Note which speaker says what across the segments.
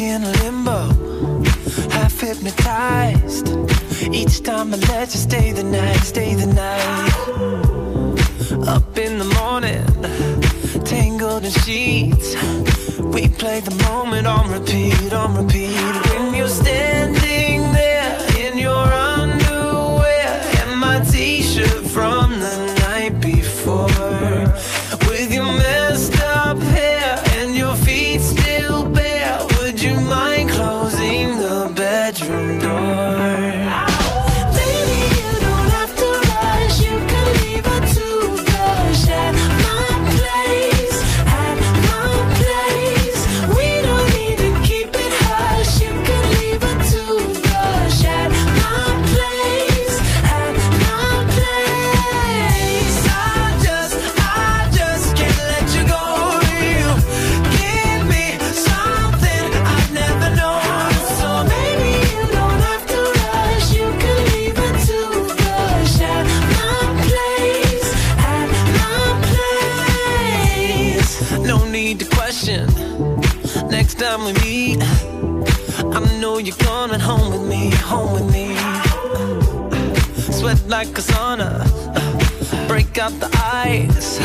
Speaker 1: in limbo, half hypnotized. Each time I let you stay the night, stay the night. Up in the morning, tangled in sheets. We play the moment on repeat, on repeat. When you stand. time we meet, I know you're coming home with me, home with me. Sweat like a sauna, break out the ice.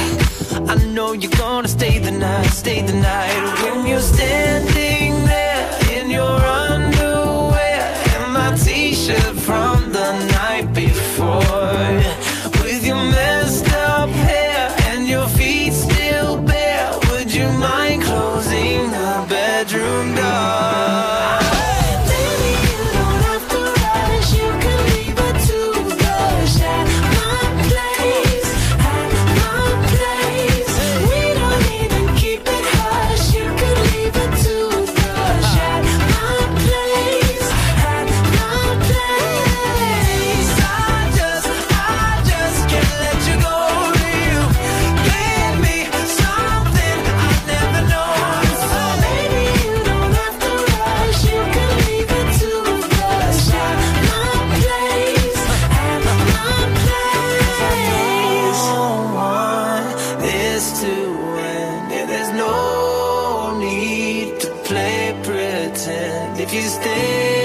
Speaker 1: I know you're gonna stay the night, stay the night. When you're standing bedroom door.
Speaker 2: you
Speaker 1: stay